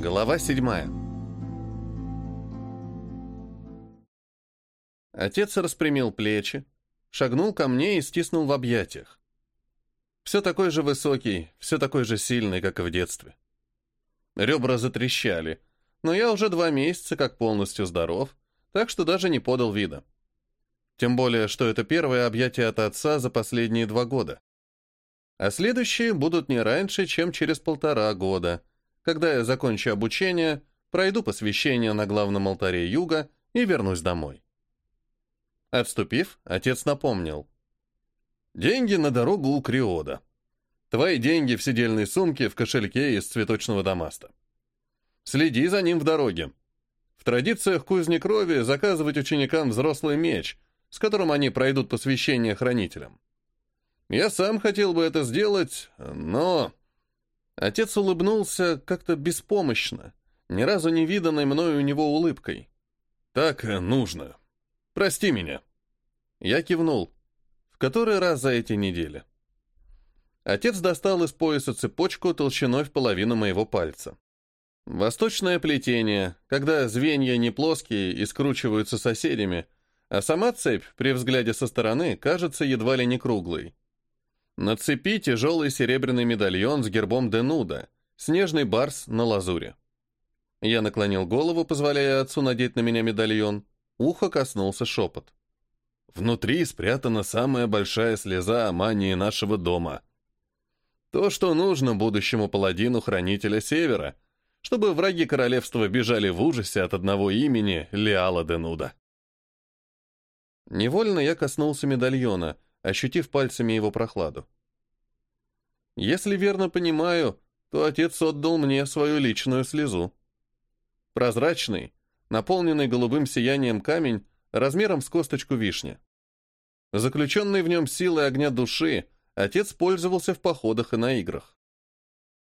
Глава седьмая. Отец распрямил плечи, шагнул ко мне и стиснул в объятиях. Все такой же высокий, все такой же сильный, как и в детстве. Ребра затрещали, но я уже два месяца как полностью здоров, так что даже не подал вида. Тем более, что это первое объятие от отца за последние два года. А следующие будут не раньше, чем через полтора года, когда я закончу обучение, пройду посвящение на главном алтаре юга и вернусь домой. Отступив, отец напомнил. «Деньги на дорогу у Криода. Твои деньги в сидельной сумке в кошельке из цветочного дамаста. Следи за ним в дороге. В традициях кузни крови заказывать ученикам взрослый меч, с которым они пройдут посвящение хранителям. Я сам хотел бы это сделать, но...» Отец улыбнулся как-то беспомощно, ни разу не виданной мною у него улыбкой. «Так нужно. Прости меня». Я кивнул. В который раз за эти недели. Отец достал из пояса цепочку толщиной в половину моего пальца. Восточное плетение, когда звенья не плоские и скручиваются соседями, а сама цепь, при взгляде со стороны, кажется едва ли не круглой. На цепи тяжелый серебряный медальон с гербом Денуда, снежный барс на лазуре. Я наклонил голову, позволяя отцу надеть на меня медальон. Ухо коснулся шепот. Внутри спрятана самая большая слеза о мании нашего дома. То, что нужно будущему паладину Хранителя Севера, чтобы враги королевства бежали в ужасе от одного имени Леала Денуда. Невольно я коснулся медальона — ощутив пальцами его прохладу. Если верно понимаю, то отец отдал мне свою личную слезу. Прозрачный, наполненный голубым сиянием камень размером с косточку вишни. Заключенный в нем силой огня души, отец пользовался в походах и на играх.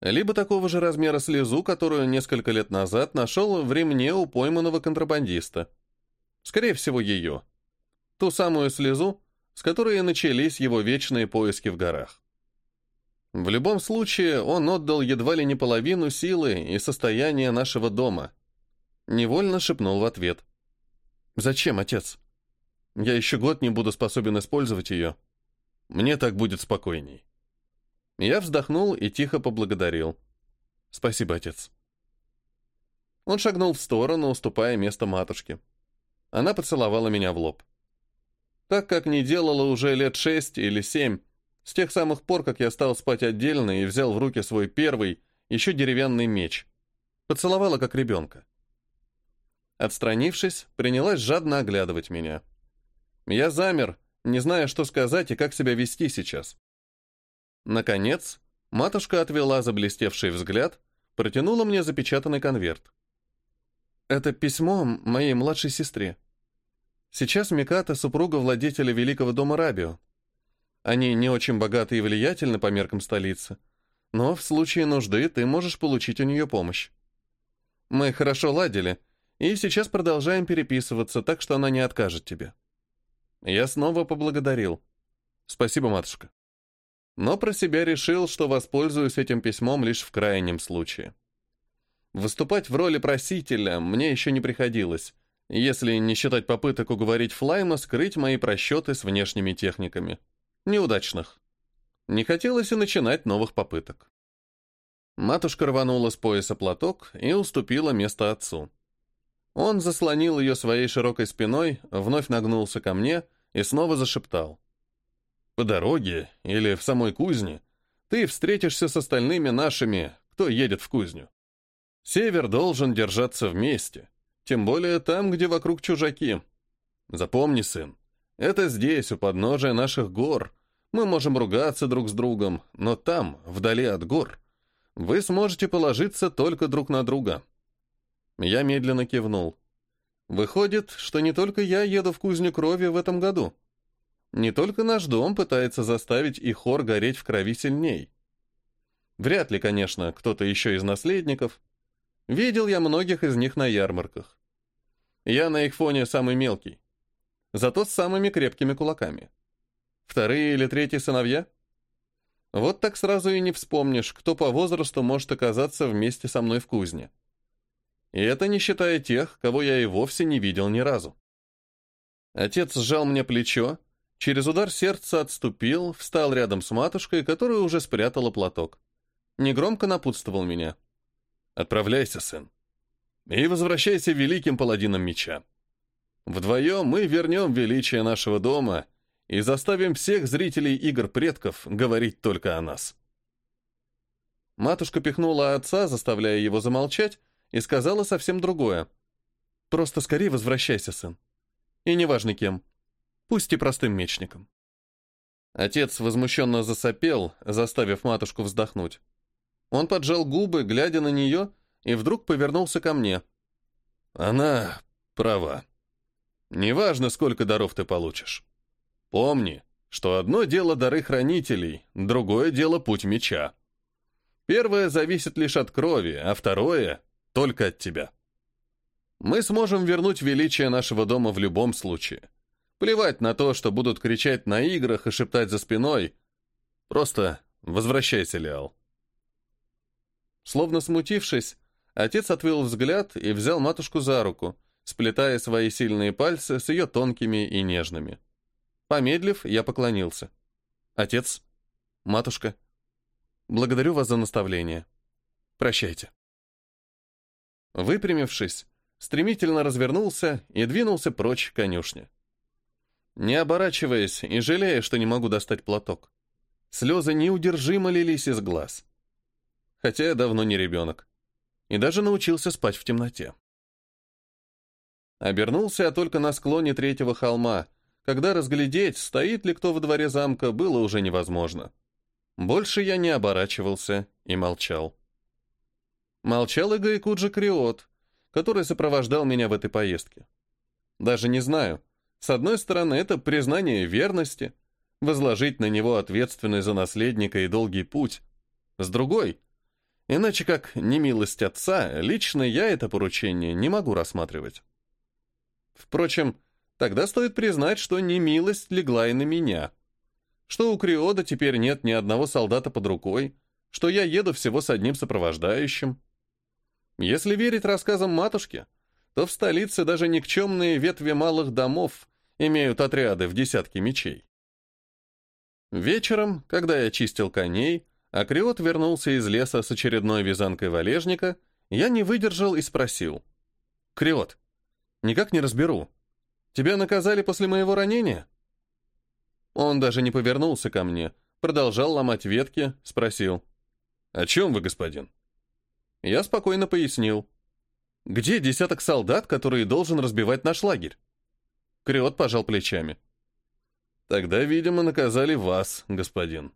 Либо такого же размера слезу, которую несколько лет назад нашел в ремне у пойманного контрабандиста. Скорее всего, ее. Ту самую слезу, с которой начались его вечные поиски в горах. В любом случае, он отдал едва ли не половину силы и состояния нашего дома. Невольно шепнул в ответ. «Зачем, отец? Я еще год не буду способен использовать ее. Мне так будет спокойней». Я вздохнул и тихо поблагодарил. «Спасибо, отец». Он шагнул в сторону, уступая место матушке. Она поцеловала меня в лоб так как не делала уже лет шесть или семь, с тех самых пор, как я стал спать отдельно и взял в руки свой первый, еще деревянный меч. Поцеловала, как ребенка. Отстранившись, принялась жадно оглядывать меня. Я замер, не зная, что сказать и как себя вести сейчас. Наконец, матушка отвела заблестевший взгляд, протянула мне запечатанный конверт. «Это письмо моей младшей сестре», Сейчас Миката – супруга владетеля Великого дома Рабио. Они не очень богаты и влиятельны по меркам столицы, но в случае нужды ты можешь получить у нее помощь. Мы хорошо ладили, и сейчас продолжаем переписываться, так что она не откажет тебе. Я снова поблагодарил. Спасибо, матушка. Но про себя решил, что воспользуюсь этим письмом лишь в крайнем случае. Выступать в роли просителя мне еще не приходилось, если не считать попыток уговорить Флайма скрыть мои просчеты с внешними техниками. Неудачных. Не хотелось и начинать новых попыток. Матушка рванула с пояса платок и уступила место отцу. Он заслонил ее своей широкой спиной, вновь нагнулся ко мне и снова зашептал. «По дороге или в самой кузне ты встретишься с остальными нашими, кто едет в кузню. Север должен держаться вместе, тем более там, где вокруг чужаки. Запомни, сын, это здесь, у подножия наших гор. Мы можем ругаться друг с другом, но там, вдали от гор, вы сможете положиться только друг на друга. Я медленно кивнул. Выходит, что не только я еду в кузню крови в этом году. Не только наш дом пытается заставить и хор гореть в крови сильней. Вряд ли, конечно, кто-то еще из наследников — Видел я многих из них на ярмарках. Я на их фоне самый мелкий. Зато с самыми крепкими кулаками. Вторые или третьи сыновья? Вот так сразу и не вспомнишь, кто по возрасту может оказаться вместе со мной в кузне. И это не считая тех, кого я и вовсе не видел ни разу. Отец сжал мне плечо, через удар сердца отступил, встал рядом с матушкой, которая уже спрятала платок. Негромко напутствовал меня. «Отправляйся, сын, и возвращайся великим паладином меча. Вдвоем мы вернем величие нашего дома и заставим всех зрителей игр предков говорить только о нас». Матушка пихнула отца, заставляя его замолчать, и сказала совсем другое. «Просто скорее возвращайся, сын. И неважно кем. Пусть и простым мечником». Отец возмущенно засопел, заставив матушку вздохнуть. Он поджал губы, глядя на нее, и вдруг повернулся ко мне. «Она права. Неважно, сколько даров ты получишь. Помни, что одно дело дары хранителей, другое дело путь меча. Первое зависит лишь от крови, а второе — только от тебя. Мы сможем вернуть величие нашего дома в любом случае. Плевать на то, что будут кричать на играх и шептать за спиной. Просто возвращайся, Леал. Словно смутившись, отец отвел взгляд и взял матушку за руку, сплетая свои сильные пальцы с ее тонкими и нежными. Помедлив, я поклонился. «Отец, матушка, благодарю вас за наставление. Прощайте». Выпрямившись, стремительно развернулся и двинулся прочь к конюшне. Не оборачиваясь и жалея, что не могу достать платок. Слезы неудержимо лились из глаз хотя я давно не ребенок. И даже научился спать в темноте. Обернулся я только на склоне третьего холма, когда разглядеть, стоит ли кто во дворе замка, было уже невозможно. Больше я не оборачивался и молчал. Молчал и Гайкуджи Криот, который сопровождал меня в этой поездке. Даже не знаю. С одной стороны, это признание верности, возложить на него ответственность за наследника и долгий путь. С другой — Иначе как немилость отца, лично я это поручение не могу рассматривать. Впрочем, тогда стоит признать, что немилость легла и на меня. Что у Криода теперь нет ни одного солдата под рукой, что я еду всего с одним сопровождающим. Если верить рассказам матушки, то в столице даже никчемные ветви малых домов имеют отряды в десятки мечей. Вечером, когда я чистил коней, Акриот вернулся из леса с очередной вязанкой валежника, я не выдержал и спросил. «Криот, никак не разберу. Тебя наказали после моего ранения?» Он даже не повернулся ко мне, продолжал ломать ветки, спросил. «О чем вы, господин?» Я спокойно пояснил. «Где десяток солдат, которые должен разбивать наш лагерь?» Криот пожал плечами. «Тогда, видимо, наказали вас, господин».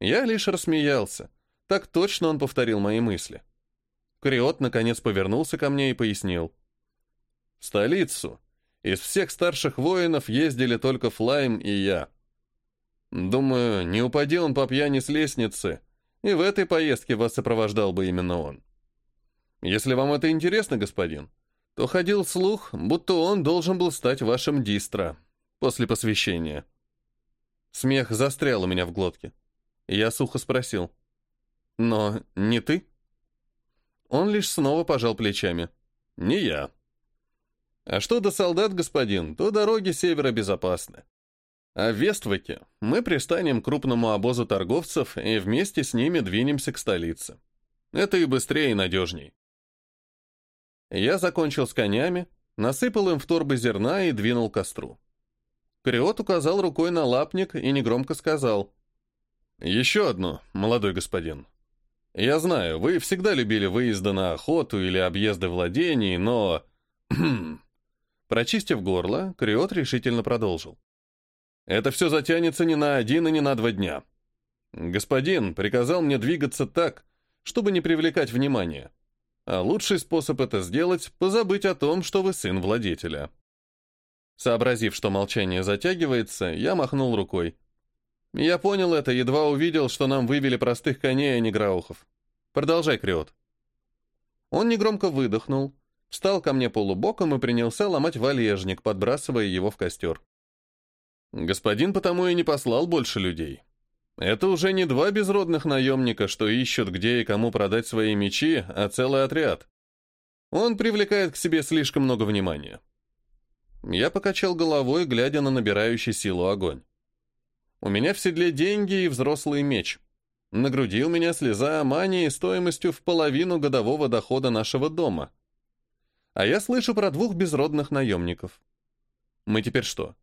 Я лишь рассмеялся. Так точно он повторил мои мысли. Криот наконец повернулся ко мне и пояснил. В столицу из всех старших воинов ездили только Флайм и я. Думаю, не упади он по пьяни с лестницы, и в этой поездке вас сопровождал бы именно он. Если вам это интересно, господин, то ходил слух, будто он должен был стать вашим дистро после посвящения. Смех застрял у меня в глотке. Я сухо спросил. «Но не ты?» Он лишь снова пожал плечами. «Не я». «А что до солдат, господин, то дороги севера безопасны. А в Вестваке мы пристанем к крупному обозу торговцев и вместе с ними двинемся к столице. Это и быстрее, и надежней». Я закончил с конями, насыпал им в торбы зерна и двинул костру. Криот указал рукой на лапник и негромко сказал — «Еще одно, молодой господин. Я знаю, вы всегда любили выезды на охоту или объезды владений, но...» Прочистив горло, Криот решительно продолжил. «Это все затянется не на один и не на два дня. Господин приказал мне двигаться так, чтобы не привлекать внимания. А лучший способ это сделать — позабыть о том, что вы сын владетеля». Сообразив, что молчание затягивается, я махнул рукой. Я понял это, едва увидел, что нам вывели простых коней, а не граухов. Продолжай, Криот. Он негромко выдохнул, встал ко мне полубоком и принялся ломать валежник, подбрасывая его в костер. Господин потому и не послал больше людей. Это уже не два безродных наемника, что ищут, где и кому продать свои мечи, а целый отряд. Он привлекает к себе слишком много внимания. Я покачал головой, глядя на набирающий силу огонь. У меня в седле деньги и взрослый меч. На меня слеза мании стоимостью в половину годового дохода нашего дома. А я слышу про двух безродных наемников. Мы теперь что,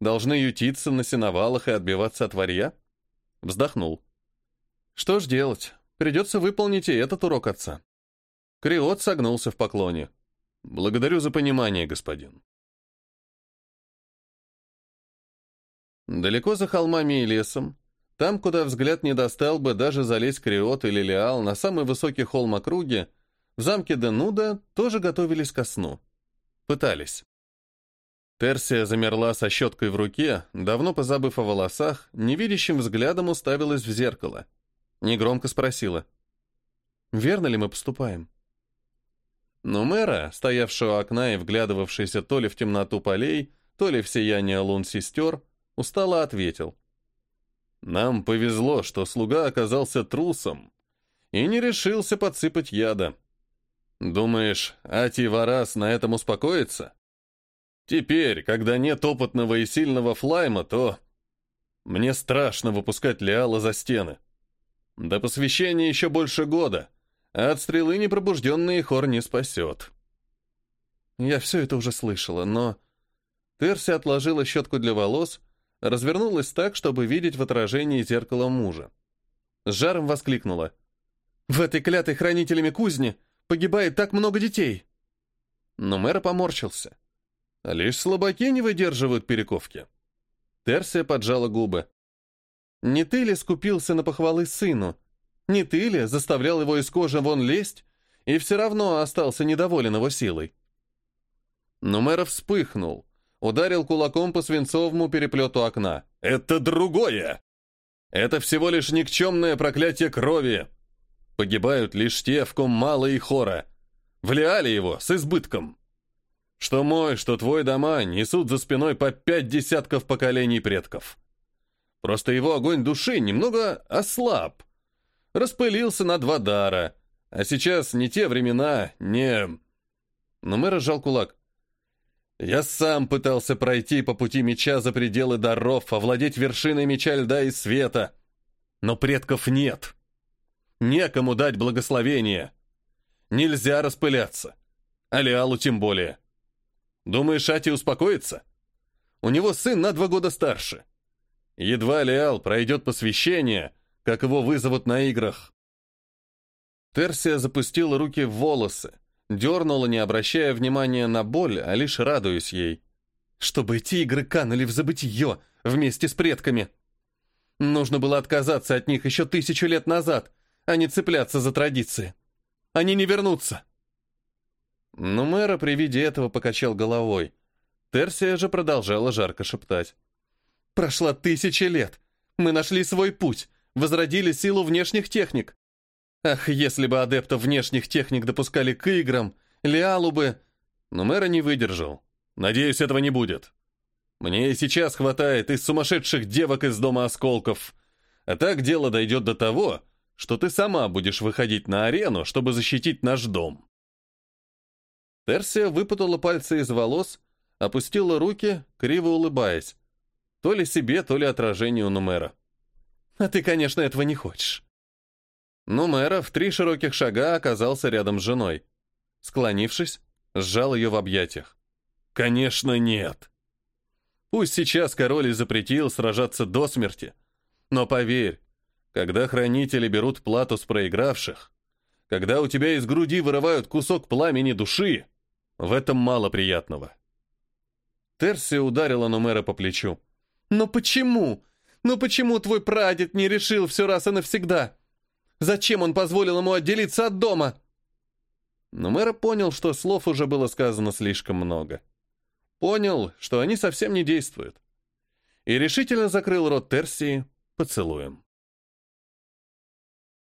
должны ютиться на сеновалах и отбиваться от варья? Вздохнул. Что ж делать? Придется выполнить и этот урок отца. Криот согнулся в поклоне. Благодарю за понимание, господин. Далеко за холмами и лесом, там, куда взгляд не достал бы даже залезть Криот или Леал на самый высокий холм округи, в замке Денуда тоже готовились ко сну. Пытались. Терсия замерла со щеткой в руке, давно позабыв о волосах, невидящим взглядом уставилась в зеркало. Негромко спросила. «Верно ли мы поступаем?» Но мэра, стоявшего у окна и вглядывавшийся то ли в темноту полей, то ли в сияние лун сестер, устало ответил. Нам повезло, что слуга оказался трусом и не решился подсыпать яда. Думаешь, Ати Варас на этом успокоится? Теперь, когда нет опытного и сильного флайма, то... Мне страшно выпускать Леала за стены. До посвящения еще больше года, а от стрелы непробужденный хор не спасет. Я все это уже слышала, но... Терси отложила щетку для волос развернулась так, чтобы видеть в отражении зеркала мужа. С жаром воскликнула. «В этой клятой хранителями кузни погибает так много детей!» Но мэр поморщился. Лишь слабаки не выдерживают перековки. Терсия поджала губы. «Не ты ли скупился на похвалы сыну? Не ты ли заставлял его из кожи вон лезть и все равно остался недоволен его силой?» Но мэр вспыхнул, ударил кулаком по свинцовому переплету окна. «Это другое! Это всего лишь никчемное проклятие крови! Погибают лишь те, в ком мало и хора. Влиали его с избытком. Что мой, что твой дома несут за спиной по пять десятков поколений предков. Просто его огонь души немного ослаб. Распылился на два дара. А сейчас не те времена, не... Но мэр разжал кулак. Я сам пытался пройти по пути меча за пределы даров, овладеть вершиной меча льда и света. Но предков нет. Некому дать благословение. Нельзя распыляться. Алиалу тем более. Думаешь, Ати успокоится? У него сын на два года старше. Едва Алиал пройдет посвящение, как его вызовут на играх. Терсия запустила руки в волосы, Дернула, не обращая внимания на боль, а лишь радуясь ей. Чтобы эти игры канули в забытье вместе с предками. Нужно было отказаться от них еще тысячу лет назад, а не цепляться за традиции. Они не вернутся. Но мэра при виде этого покачал головой. Терсия же продолжала жарко шептать. «Прошла тысяча лет. Мы нашли свой путь, возродили силу внешних техник. Ах, если бы адептов внешних техник допускали к играм, Лиалу бы... Но мэра не выдержал. Надеюсь, этого не будет. Мне и сейчас хватает из сумасшедших девок из дома осколков. А так дело дойдет до того, что ты сама будешь выходить на арену, чтобы защитить наш дом. Терсия выпутала пальцы из волос, опустила руки, криво улыбаясь. То ли себе, то ли отражению Нумера. «А ты, конечно, этого не хочешь. Но мэра в три широких шага оказался рядом с женой. Склонившись, сжал ее в объятиях. «Конечно, нет!» Пусть сейчас король и запретил сражаться до смерти, но поверь, когда хранители берут плату с проигравших, когда у тебя из груди вырывают кусок пламени души, в этом мало приятного. Терси ударила Нумера по плечу. «Но почему? Но почему твой прадед не решил все раз и навсегда? Зачем он позволил ему отделиться от дома?» Но мэр понял, что слов уже было сказано слишком много. Понял, что они совсем не действуют. И решительно закрыл рот Терсии поцелуем.